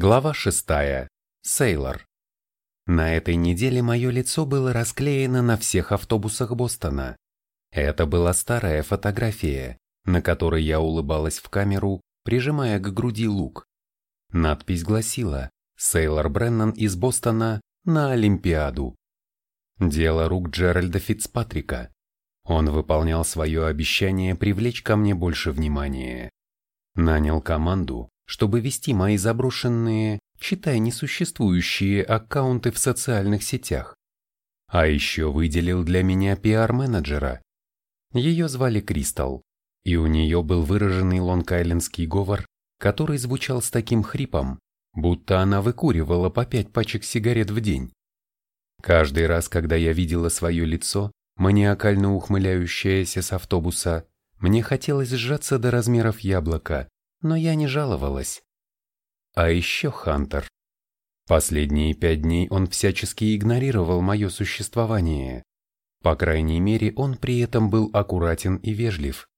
Глава шестая. Сейлор. На этой неделе мое лицо было расклеено на всех автобусах Бостона. Это была старая фотография, на которой я улыбалась в камеру, прижимая к груди лук. Надпись гласила «Сейлор Бреннан из Бостона на Олимпиаду». Дело рук Джеральда Фицпатрика. Он выполнял свое обещание привлечь ко мне больше внимания. Нанял команду, чтобы вести мои заброшенные, считай несуществующие аккаунты в социальных сетях. А еще выделил для меня пиар-менеджера. Ее звали Кристал, и у нее был выраженный лонг-айлендский говор, который звучал с таким хрипом, будто она выкуривала по пять пачек сигарет в день. Каждый раз, когда я видела свое лицо, маниакально ухмыляющееся с автобуса, мне хотелось сжаться до размеров яблока, но я не жаловалась. А еще Хантер. Последние пять дней он всячески игнорировал мое существование. По крайней мере, он при этом был аккуратен и вежлив.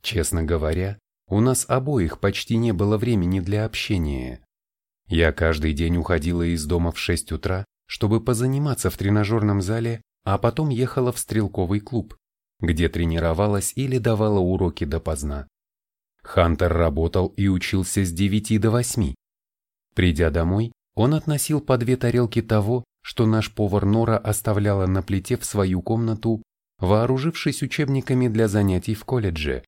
Честно говоря, у нас обоих почти не было времени для общения. Я каждый день уходила из дома в 6 утра, чтобы позаниматься в тренажерном зале, а потом ехала в стрелковый клуб, где тренировалась или давала уроки допоздна. Хантер работал и учился с 9 до 8. Придя домой, он относил по две тарелки того, что наш повар Нора оставляла на плите в свою комнату, вооружившись учебниками для занятий в колледже,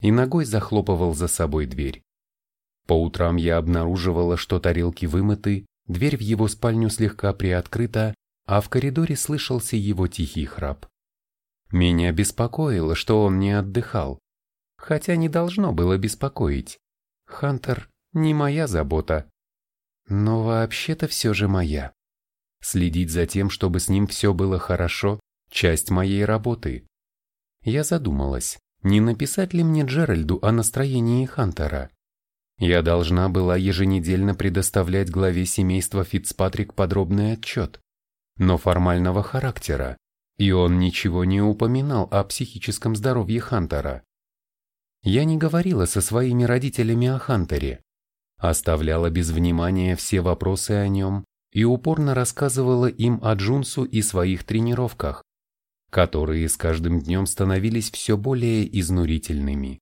и ногой захлопывал за собой дверь. По утрам я обнаруживала, что тарелки вымыты, дверь в его спальню слегка приоткрыта, а в коридоре слышался его тихий храп. Меня беспокоило, что он не отдыхал, хотя не должно было беспокоить. Хантер не моя забота, но вообще-то все же моя. Следить за тем, чтобы с ним все было хорошо, часть моей работы. Я задумалась, не написать ли мне Джеральду о настроении Хантера. Я должна была еженедельно предоставлять главе семейства Фицпатрик подробный отчет, но формального характера, и он ничего не упоминал о психическом здоровье Хантера. Я не говорила со своими родителями о Хантере, оставляла без внимания все вопросы о нем и упорно рассказывала им о Джунсу и своих тренировках, которые с каждым днем становились все более изнурительными.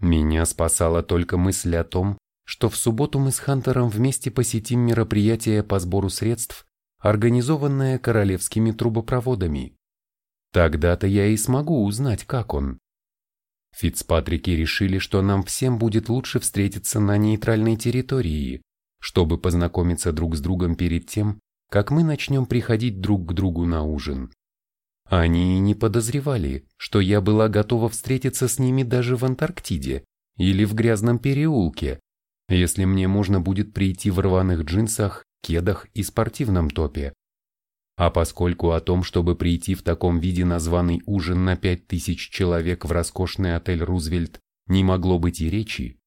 Меня спасала только мысль о том, что в субботу мы с Хантером вместе посетим мероприятие по сбору средств, организованное королевскими трубопроводами. Тогда-то я и смогу узнать, как он. Фицпатрики решили, что нам всем будет лучше встретиться на нейтральной территории, чтобы познакомиться друг с другом перед тем, как мы начнем приходить друг к другу на ужин. Они и не подозревали, что я была готова встретиться с ними даже в Антарктиде или в грязном переулке, если мне можно будет прийти в рваных джинсах, кедах и спортивном топе. А поскольку о том, чтобы прийти в таком виде на званый ужин на пять тысяч человек в роскошный отель «Рузвельт» не могло быть и речи,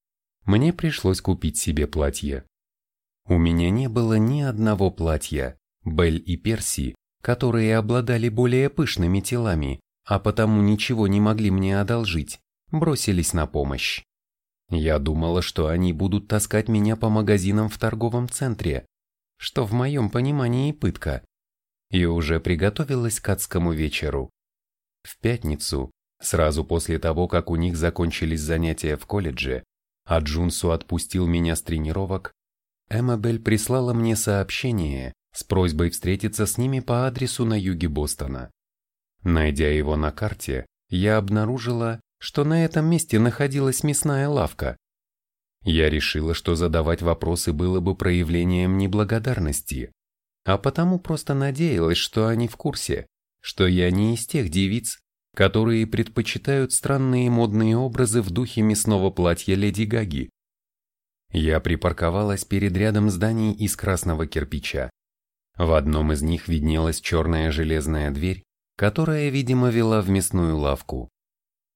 мне пришлось купить себе платье. У меня не было ни одного платья, Белль и Перси, которые обладали более пышными телами, а потому ничего не могли мне одолжить, бросились на помощь. Я думала, что они будут таскать меня по магазинам в торговом центре, что в моем понимании пытка, и уже приготовилась к адскому вечеру. В пятницу, сразу после того, как у них закончились занятия в колледже, а Джунсу отпустил меня с тренировок, Эммабель прислала мне сообщение с просьбой встретиться с ними по адресу на юге Бостона. Найдя его на карте, я обнаружила, что на этом месте находилась мясная лавка. Я решила, что задавать вопросы было бы проявлением неблагодарности, а потому просто надеялась, что они в курсе, что я не из тех девиц, которые предпочитают странные модные образы в духе мясного платья Леди Гаги. Я припарковалась перед рядом зданий из красного кирпича. В одном из них виднелась черная железная дверь, которая, видимо, вела в мясную лавку.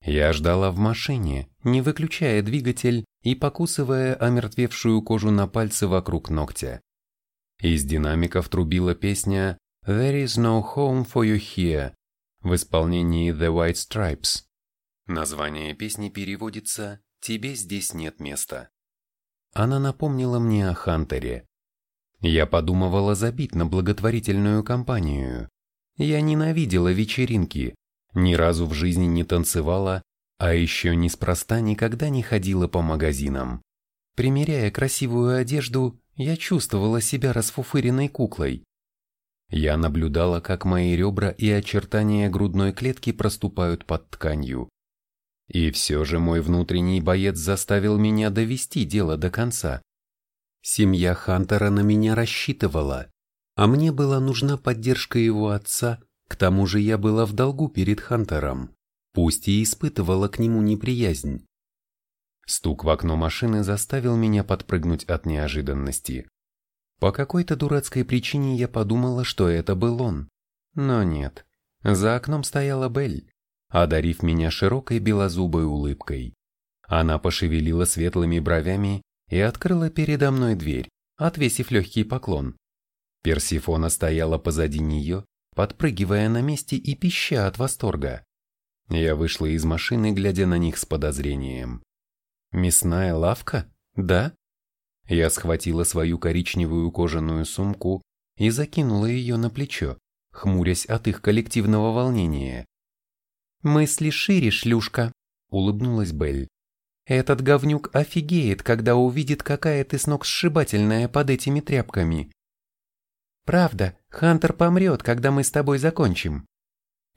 Я ждала в машине, не выключая двигатель и покусывая омертвевшую кожу на пальце вокруг ногтя. Из динамиков трубила песня «There is no home for you here» в исполнении The White Stripes. Название песни переводится «Тебе здесь нет места». она напомнила мне о Хантере. Я подумывала забить на благотворительную кампанию. Я ненавидела вечеринки, ни разу в жизни не танцевала, а еще неспроста никогда не ходила по магазинам. Примеряя красивую одежду, я чувствовала себя расфуфыренной куклой. Я наблюдала, как мои ребра и очертания грудной клетки проступают под тканью. И все же мой внутренний боец заставил меня довести дело до конца. Семья Хантера на меня рассчитывала, а мне была нужна поддержка его отца, к тому же я была в долгу перед Хантером, пусть и испытывала к нему неприязнь. Стук в окно машины заставил меня подпрыгнуть от неожиданности. По какой-то дурацкой причине я подумала, что это был он. Но нет. За окном стояла Белль, одарив меня широкой белозубой улыбкой. Она пошевелила светлыми бровями и открыла передо мной дверь, отвесив легкий поклон. Персифона стояла позади нее, подпрыгивая на месте и пища от восторга. Я вышла из машины, глядя на них с подозрением. «Мясная лавка? Да?» Я схватила свою коричневую кожаную сумку и закинула ее на плечо, хмурясь от их коллективного волнения. «Мысли шире, шлюшка», — улыбнулась Белль. «Этот говнюк офигеет, когда увидит, какая ты сногсшибательная под этими тряпками». «Правда, Хантер помрет, когда мы с тобой закончим».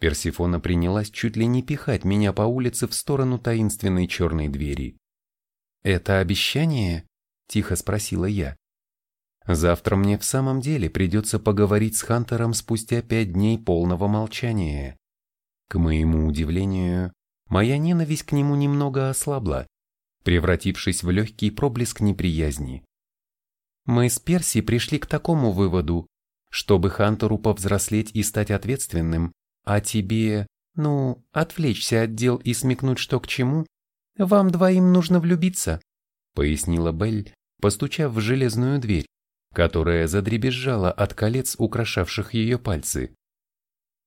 Персифона принялась чуть ли не пихать меня по улице в сторону таинственной черной двери. «Это обещание?» Тихо спросила я. Завтра мне в самом деле придется поговорить с Хантером спустя пять дней полного молчания. К моему удивлению, моя ненависть к нему немного ослабла, превратившись в легкий проблеск неприязни. Мы с Перси пришли к такому выводу, чтобы Хантеру повзрослеть и стать ответственным, а тебе, ну, отвлечься от дел и смекнуть что к чему, вам двоим нужно влюбиться, пояснила Белль, постучав в железную дверь, которая задребезжала от колец, украшавших ее пальцы.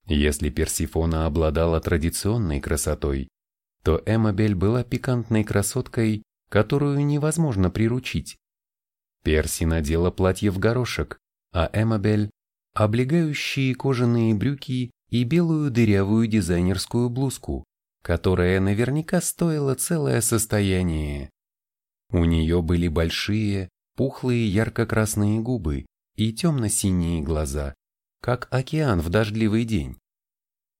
Если Персифона обладала традиционной красотой, то Эмабель была пикантной красоткой, которую невозможно приручить. Перси надела платье в горошек, а Эмабель – облегающие кожаные брюки и белую дырявую дизайнерскую блузку, которая наверняка стоила целое состояние. У нее были большие, пухлые ярко-красные губы и темно-синие глаза, как океан в дождливый день.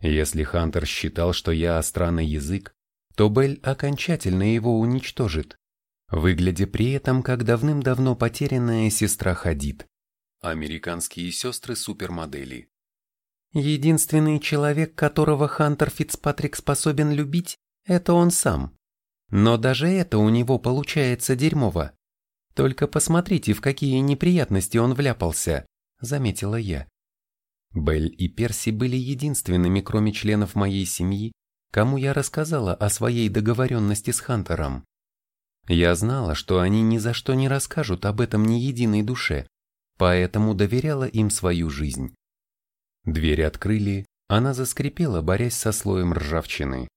Если Хантер считал, что я остранный язык, то Белль окончательно его уничтожит, выглядя при этом как давным-давно потерянная сестра Хадид. Американские сестры-супермодели. Единственный человек, которого Хантер Фицпатрик способен любить, это он сам. Но даже это у него получается дерьмово. Только посмотрите, в какие неприятности он вляпался, заметила я. Белль и Перси были единственными, кроме членов моей семьи, кому я рассказала о своей договоренности с Хантером. Я знала, что они ни за что не расскажут об этом ни единой душе, поэтому доверяла им свою жизнь. Дверь открыли, она заскрипела, борясь со слоем ржавчины.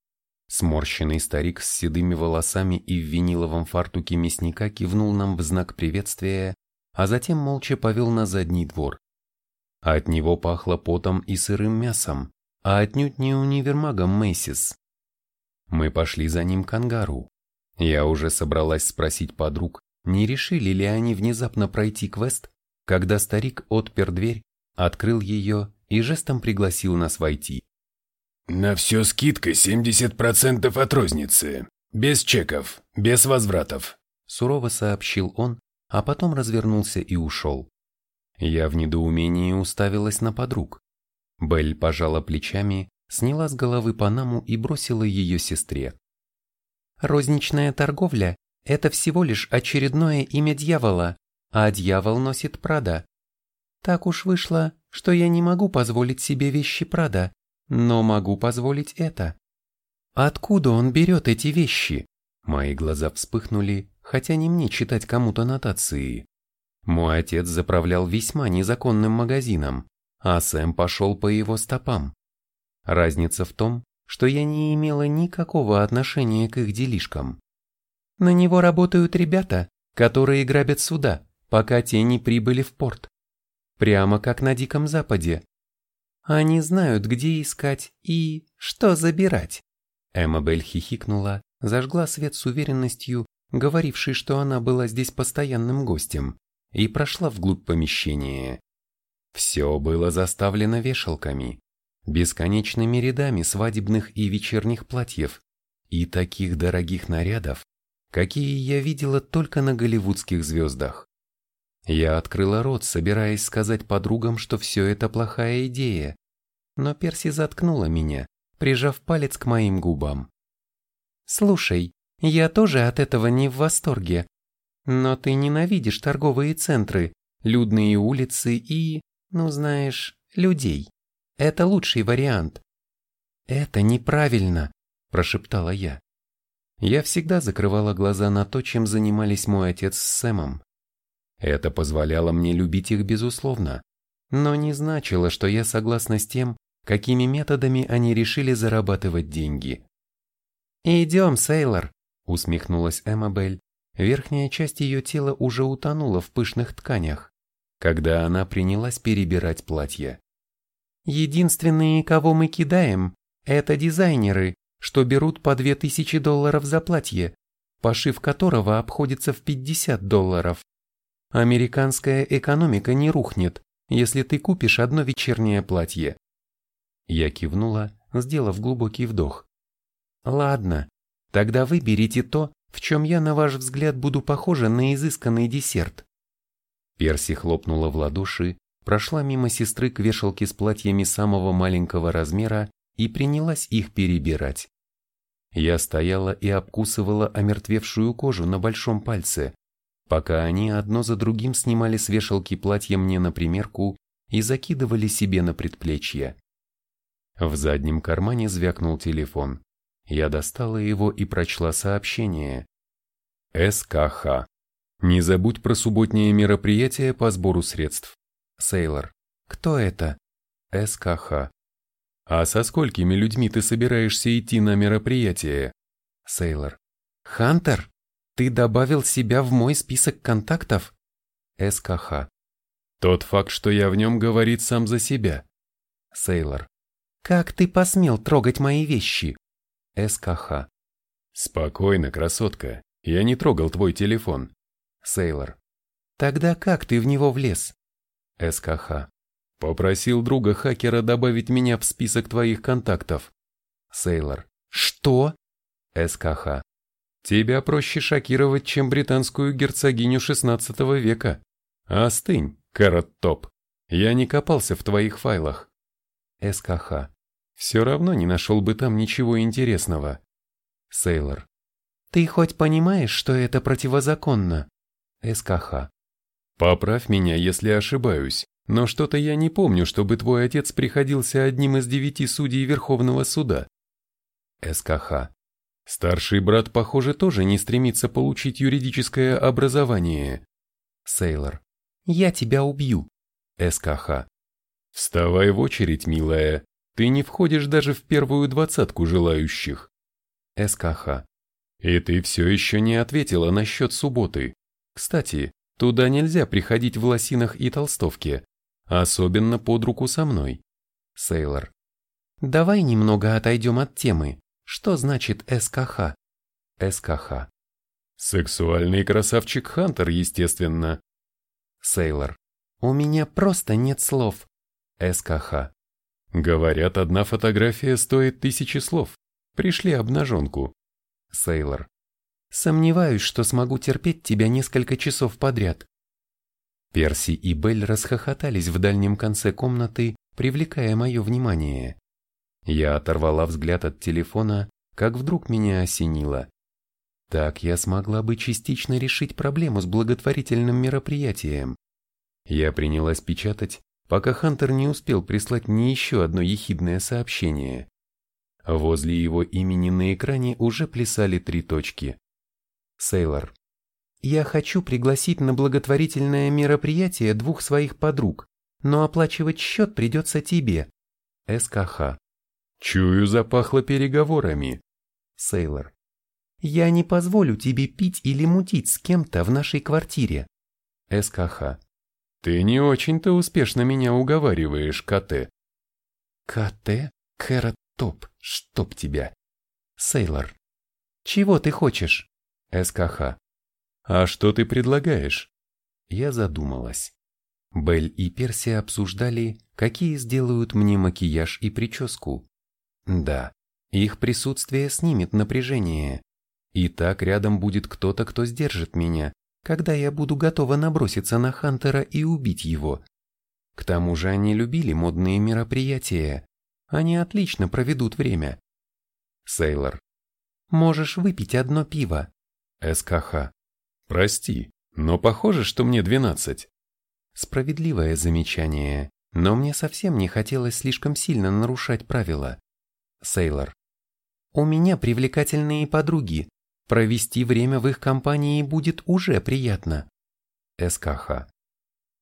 Сморщенный старик с седыми волосами и в виниловом фартуке мясника кивнул нам в знак приветствия, а затем молча повел на задний двор. От него пахло потом и сырым мясом, а отнюдь не универмагом Мейсис. Мы пошли за ним к ангару. Я уже собралась спросить подруг, не решили ли они внезапно пройти квест, когда старик отпер дверь, открыл ее и жестом пригласил нас войти. На все скидка 70% от розницы. Без чеков, без возвратов. Сурово сообщил он, а потом развернулся и ушел. Я в недоумении уставилась на подруг. Белль пожала плечами, сняла с головы панаму и бросила ее сестре. Розничная торговля – это всего лишь очередное имя дьявола, а дьявол носит Прада. Так уж вышло, что я не могу позволить себе вещи Прада, но могу позволить это. Откуда он берет эти вещи? Мои глаза вспыхнули, хотя не мне читать кому-то нотации. Мой отец заправлял весьма незаконным магазином, а Сэм пошел по его стопам. Разница в том, что я не имела никакого отношения к их делишкам. На него работают ребята, которые грабят суда, пока те не прибыли в порт. Прямо как на Диком Западе. Они знают, где искать и что забирать. Эммабель хихикнула, зажгла свет с уверенностью, говорившей, что она была здесь постоянным гостем, и прошла вглубь помещения. Все было заставлено вешалками, бесконечными рядами свадебных и вечерних платьев и таких дорогих нарядов, какие я видела только на голливудских звездах. Я открыла рот, собираясь сказать подругам, что все это плохая идея, но Перси заткнула меня, прижав палец к моим губам. «Слушай, я тоже от этого не в восторге, но ты ненавидишь торговые центры, людные улицы и, ну знаешь, людей. Это лучший вариант». «Это неправильно», – прошептала я. Я всегда закрывала глаза на то, чем занимались мой отец с Сэмом. Это позволяло мне любить их безусловно, но не значило, что я согласна с тем, какими методами они решили зарабатывать деньги. «Идем, Сейлор», — усмехнулась Эммабель. Верхняя часть ее тела уже утонула в пышных тканях, когда она принялась перебирать платья. «Единственные, кого мы кидаем, это дизайнеры, что берут по 2000 долларов за платье, пошив которого обходится в 50 долларов. Американская экономика не рухнет, если ты купишь одно вечернее платье. Я кивнула, сделав глубокий вдох. Ладно, тогда выберите то, в чем я, на ваш взгляд, буду похожа на изысканный десерт. Перси хлопнула в ладоши, прошла мимо сестры к вешалке с платьями самого маленького размера и принялась их перебирать. Я стояла и обкусывала омертвевшую кожу на большом пальце, пока они одно за другим снимали с вешалки платья мне на примерку и закидывали себе на предплечье. В заднем кармане звякнул телефон. Я достала его и прочла сообщение. СКХ. Не забудь про субботнее мероприятие по сбору средств. Сейлор. Кто это? СКХ. А со сколькими людьми ты собираешься идти на мероприятие? Сейлор. Хантер? Ты добавил себя в мой список контактов? СКХ. Тот факт, что я в нем, говорит сам за себя. Сейлор. Как ты посмел трогать мои вещи? СКХ. Спокойно, красотка. Я не трогал твой телефон. Сейлор. Тогда как ты в него влез? СКХ. Попросил друга хакера добавить меня в список твоих контактов. Сейлор. Что? СКХ. Тебя проще шокировать, чем британскую герцогиню XVI века. Остынь, Кэрот Топ. Я не копался в твоих файлах. СКХ. Все равно не нашел бы там ничего интересного. Сейлор. Ты хоть понимаешь, что это противозаконно? СКХ. Поправь меня, если ошибаюсь, но что-то я не помню, чтобы твой отец приходился одним из девяти судей Верховного суда. СКХ. Старший брат, похоже, тоже не стремится получить юридическое образование. Сейлор. Я тебя убью. СКХ. Вставай в очередь, милая. Ты не входишь даже в первую двадцатку желающих. СКХ. И ты все еще не ответила насчет субботы. Кстати, туда нельзя приходить в лосинах и толстовке, особенно под руку со мной. Сейлор. Давай немного отойдем от темы. Что значит СКХ? СКХ. Сексуальный красавчик Хантер, естественно. Сейлор. У меня просто нет слов. СКХ. Говорят, одна фотография стоит тысячи слов. Пришли обнаженку. Сейлор. Сомневаюсь, что смогу терпеть тебя несколько часов подряд. Перси и Белль расхохотались в дальнем конце комнаты, привлекая мое внимание. Я оторвала взгляд от телефона, как вдруг меня осенило. Так я смогла бы частично решить проблему с благотворительным мероприятием. Я принялась печатать, пока Хантер не успел прислать мне еще одно ехидное сообщение. Возле его имени на экране уже плясали три точки. Сейлор. Я хочу пригласить на благотворительное мероприятие двух своих подруг, но оплачивать счет придется тебе. СКХ. Чую, запахло переговорами. Сейлор. Я не позволю тебе пить или мутить с кем-то в нашей квартире. СКХ. Ты не очень-то успешно меня уговариваешь, КТ. КТ? Кэрот Топ, чтоб тебя. Сейлор. Чего ты хочешь? СКХ. А что ты предлагаешь? Я задумалась. Белль и Перси обсуждали, какие сделают мне макияж и прическу. Да, их присутствие снимет напряжение. И так рядом будет кто-то, кто сдержит меня, когда я буду готова наброситься на Хантера и убить его. К тому же они любили модные мероприятия. Они отлично проведут время. Сейлор. Можешь выпить одно пиво. СКХ. Прости, но похоже, что мне двенадцать. Справедливое замечание, но мне совсем не хотелось слишком сильно нарушать правила. Сейлор. У меня привлекательные подруги. Провести время в их компании будет уже приятно. СКХ.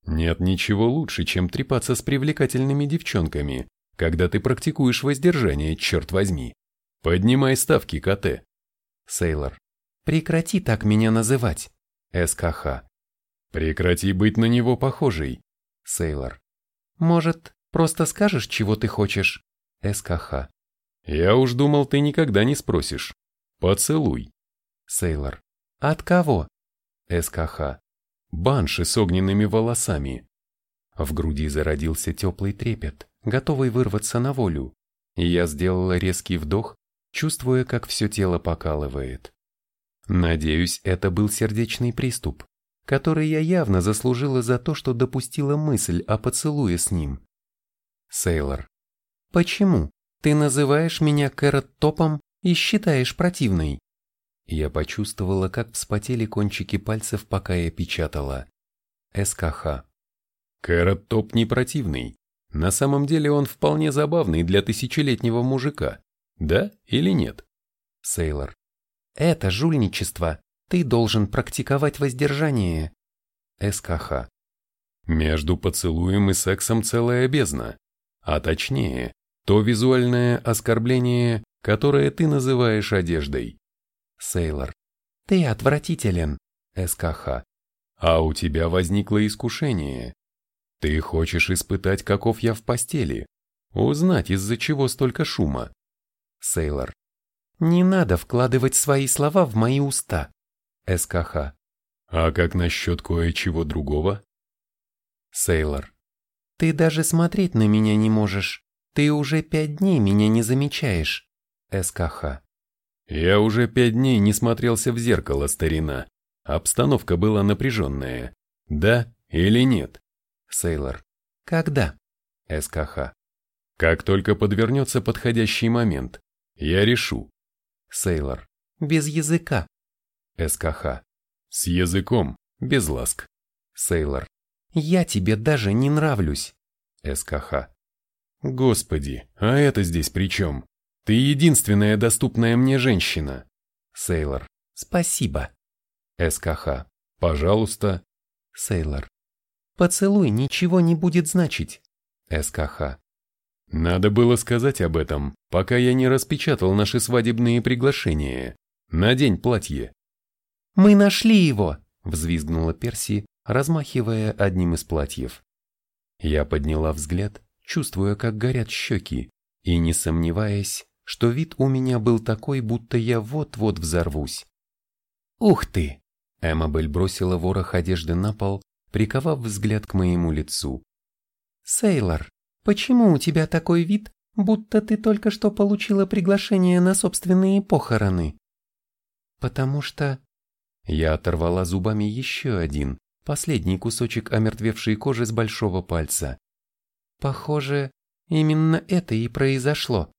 Нет ничего лучше, чем трепаться с привлекательными девчонками, когда ты практикуешь воздержание, черт возьми. Поднимай ставки, КТ. Сейлор. Прекрати так меня называть. СКХ. Прекрати быть на него похожей. Сейлор. Может, просто скажешь, чего ты хочешь? СКХ. Я уж думал, ты никогда не спросишь. Поцелуй. Сейлор. От кого? СКХ. Банши с огненными волосами. В груди зародился теплый трепет, готовый вырваться на волю. Я сделала резкий вдох, чувствуя, как все тело покалывает. Надеюсь, это был сердечный приступ, который я явно заслужила за то, что допустила мысль о поцелуе с ним. Сейлор. Почему? Ты называешь меня Кэрот Топом и считаешь противной? Я почувствовала, как вспотели кончики пальцев, пока я печатала. СКХ. Кэрот Топ не противный. На самом деле он вполне забавный для тысячелетнего мужика. Да или нет? Сейлор. Это жульничество. Ты должен практиковать воздержание. СКХ. Между поцелуем и сексом целая бездна. А точнее, то визуальное оскорбление, которое ты называешь одеждой. Сейлор. Ты отвратителен. СКХ. А у тебя возникло искушение. Ты хочешь испытать, каков я в постели. Узнать, из-за чего столько шума. Сейлор. Не надо вкладывать свои слова в мои уста. СКХ. А как насчет кое-чего другого? Сейлор. Ты даже смотреть на меня не можешь. Ты уже пять дней меня не замечаешь. СКХ. Я уже пять дней не смотрелся в зеркало, старина. Обстановка была напряженная. Да или нет? Сейлор. Когда? СКХ. Как только подвернется подходящий момент, я решу. Сейлор. Без языка. СКХ. С языком, без ласк. Сейлор. Я тебе даже не нравлюсь. СКХ. Господи, а это здесь при чем? Ты единственная доступная мне женщина. Сейлор. Спасибо. СКХ. Пожалуйста. Сейлор. Поцелуй ничего не будет значить. СКХ. Надо было сказать об этом, пока я не распечатал наши свадебные приглашения. Надень платье. Мы нашли его, взвизгнула Перси, размахивая одним из платьев. Я подняла взгляд, чувствуя, как горят щеки, и не сомневаясь, что вид у меня был такой, будто я вот-вот взорвусь. «Ух ты!» Эммабель бросила ворох одежды на пол, приковав взгляд к моему лицу. «Сейлор, почему у тебя такой вид, будто ты только что получила приглашение на собственные похороны?» «Потому что...» Я оторвала зубами еще один, последний кусочек омертвевшей кожи с большого пальца. Похоже, именно это и произошло.